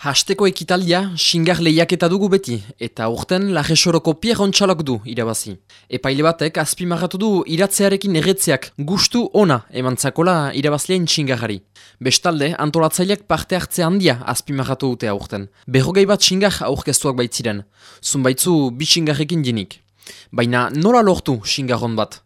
Hasteko ekitaldia, xingar lehiaketa dugu beti, eta urten lajesoroko Pierre Ontsalok du irabazi. Epaile batek azpimarratu du iratzearekin erretzeak gustu ona emantzakola irabazlein xingarari. Bestalde, antolatzaileak parte hartze handia azpimarratu dute aurten. Berrogei bat xingar aurkeztuak baitziren, zunbaitzu bi xingarrekin dinik. Baina nola lortu xingarron bat?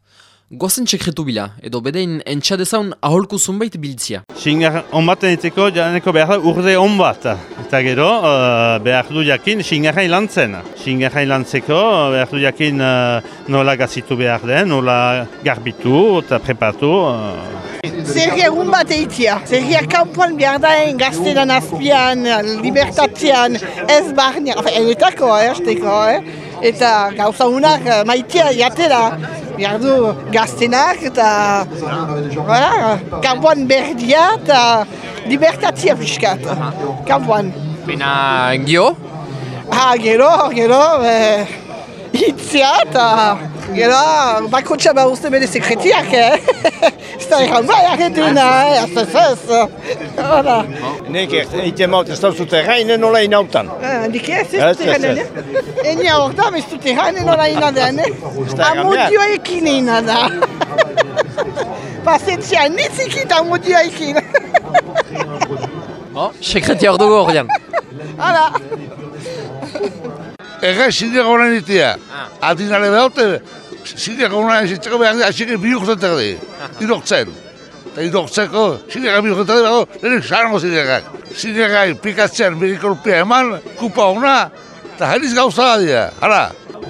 Gozen txekretu bila, edo bedein entxadezaun aholku zunbait biltzia. Xingar on bat eneteko janeko behar da urde on bat. Eta gero uh, behar du jakin xingarra ilantzen. Xingarra ilantzeko behar du jakin uh, nola gazitu behar den, nola garbitu eta prepatu. Uh. Zerri egun bat eitia. Zerria kampuan behar da gaztenan azpian, libertatzean, ez barnean, enetako, eh, Eta gauza unak maitea jatera behar du gaztenak eta kampuan berdia eta libertatzia piskat, kampuan. Bena gio? Ha, gero, gero, e, hitzia eta gero, bakotxa ba uste bere sekretiak, eh? Ez da egan bai arretuna, eh? Ez ez ez. Hala. Nek egiten maut ez dauz zute gainen nola inautan. Nik ez ez dute gainen, eh? Enia hor da, ez dute gainen nola inaden, eh? Amodio ekin inada. Pasentzia, nitzikit amodio ekin. Oh, sekretia hor dugu hor Hala. Ega zindiak honen itia. Adinare behaute, zindiak honen izitzeko behar dira, zindiak bihurtetak di. Iroktzen. Eta iroktzeko, zindiak bihurtetak di, bago, lehenik sarango zindiakak. Zindiakak pikatzean berikolpia eman, kupa hona, eta heliz gauza da dira. Hala,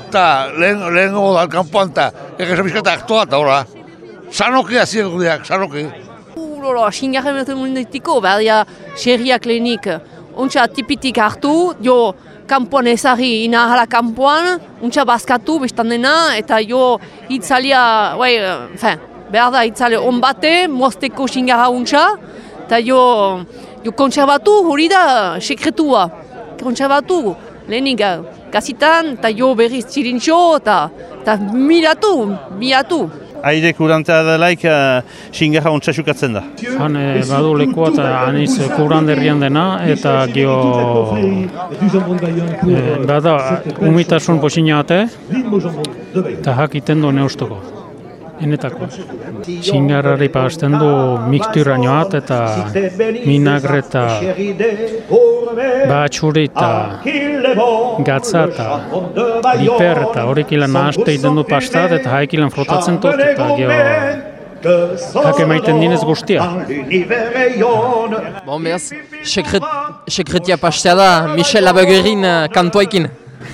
eta lehen, lehen gogo da kanpoan, eta ega esabiskata aktua, eta hola. Sanoki azien gudeak, sanoki. Lolo, xingarren bat mundetiko, behar xerriak lehenik. Ontsa tipitik hartu, jo kanpoan ezari ina hala kanpoan, untsa bazkatu bestan dena, eta jo hitzalia, bai, fin, behar da hitzalia on bate, mozteko xingarra untsa, eta jo, jo kontserbatu hori da sekretua, kontserbatu, lehenik gazitan, eta jo berriz txirintxo, eta miratu, miratu aire kurantea delaik uh, xingarra ontsa da. Han e, badu lekua eta aniz kuranderrian dena eta gio e, bada umitasun posina ate eta hakiten du neustoko. Enetako. Xingarrari pasten du nioat eta minagre eta batxuri eta gatza eta liper eta horrik ilan nahaste iten du pastat eta haik ilan frotatzen dut eta gio Hake maiten dinez guztia. Bon, behaz, sekret, sekretia pastea da Michel Abegerin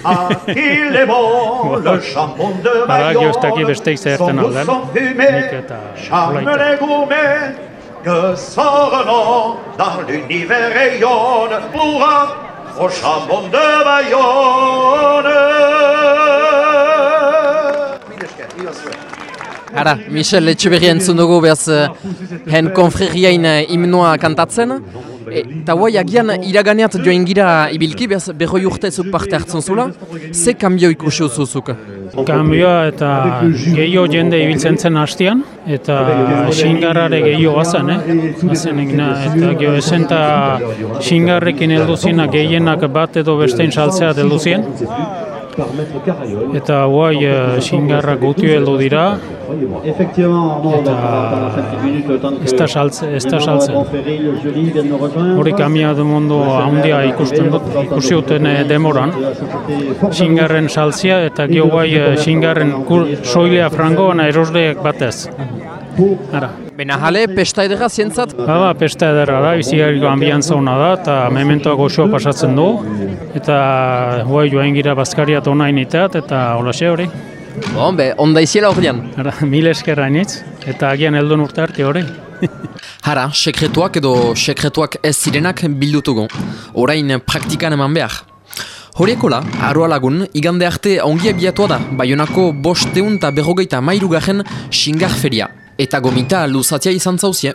Ah, il est bon, le jambon de Bayonne, son gousson fumé, charme les gourmets, que son dans l'univers rayonne, pourra au jambon de Bayonne. Ara, Michel Etxeberrien behaz, eh, hen Eta guai, agian iraganeat joan gira ibilki, behaz berroi urtezuk parte hartzen zula. Ze kambio ikusi uzuzuk? Kambioa eta gehiago jende ibiltzen zen hastian, eta xingarrare gehiago bazen, eh? Bazen egina, eta geho esen eta xingarrekin elduzina gehienak bat edo bestein saltzea elduzien. Eta guai xingarra uh, gutio heldu dira. Eta ez da saltzen. Ez da saltzen. Hori kamia du mundu handia ikusten dut, ikusi duten demoran. Xingarren saltzia eta gio guai xingarren soilea frangoan erosleak batez. Ara. Bena jale, pesta edera zientzat? Ba, ba, pesta edera da, izigarriko ambiantza hona da, eta mementoa goxoa pasatzen du. Eta huai joan gira bazkariat onain iteat, eta hola xe hori. Bon, be, onda iziela hori dian. Hara, mil eskerra initz, eta agian eldon urte arte hori. Hara, sekretuak edo sekretuak ez zirenak bildutugu. Orain praktikan eman behar. Horiekola, aroa lagun, igande arte ongia biatua da, baionako bosteun eta berrogeita mairu garen xingar feria. Eta gomita luzatia izan zauzie.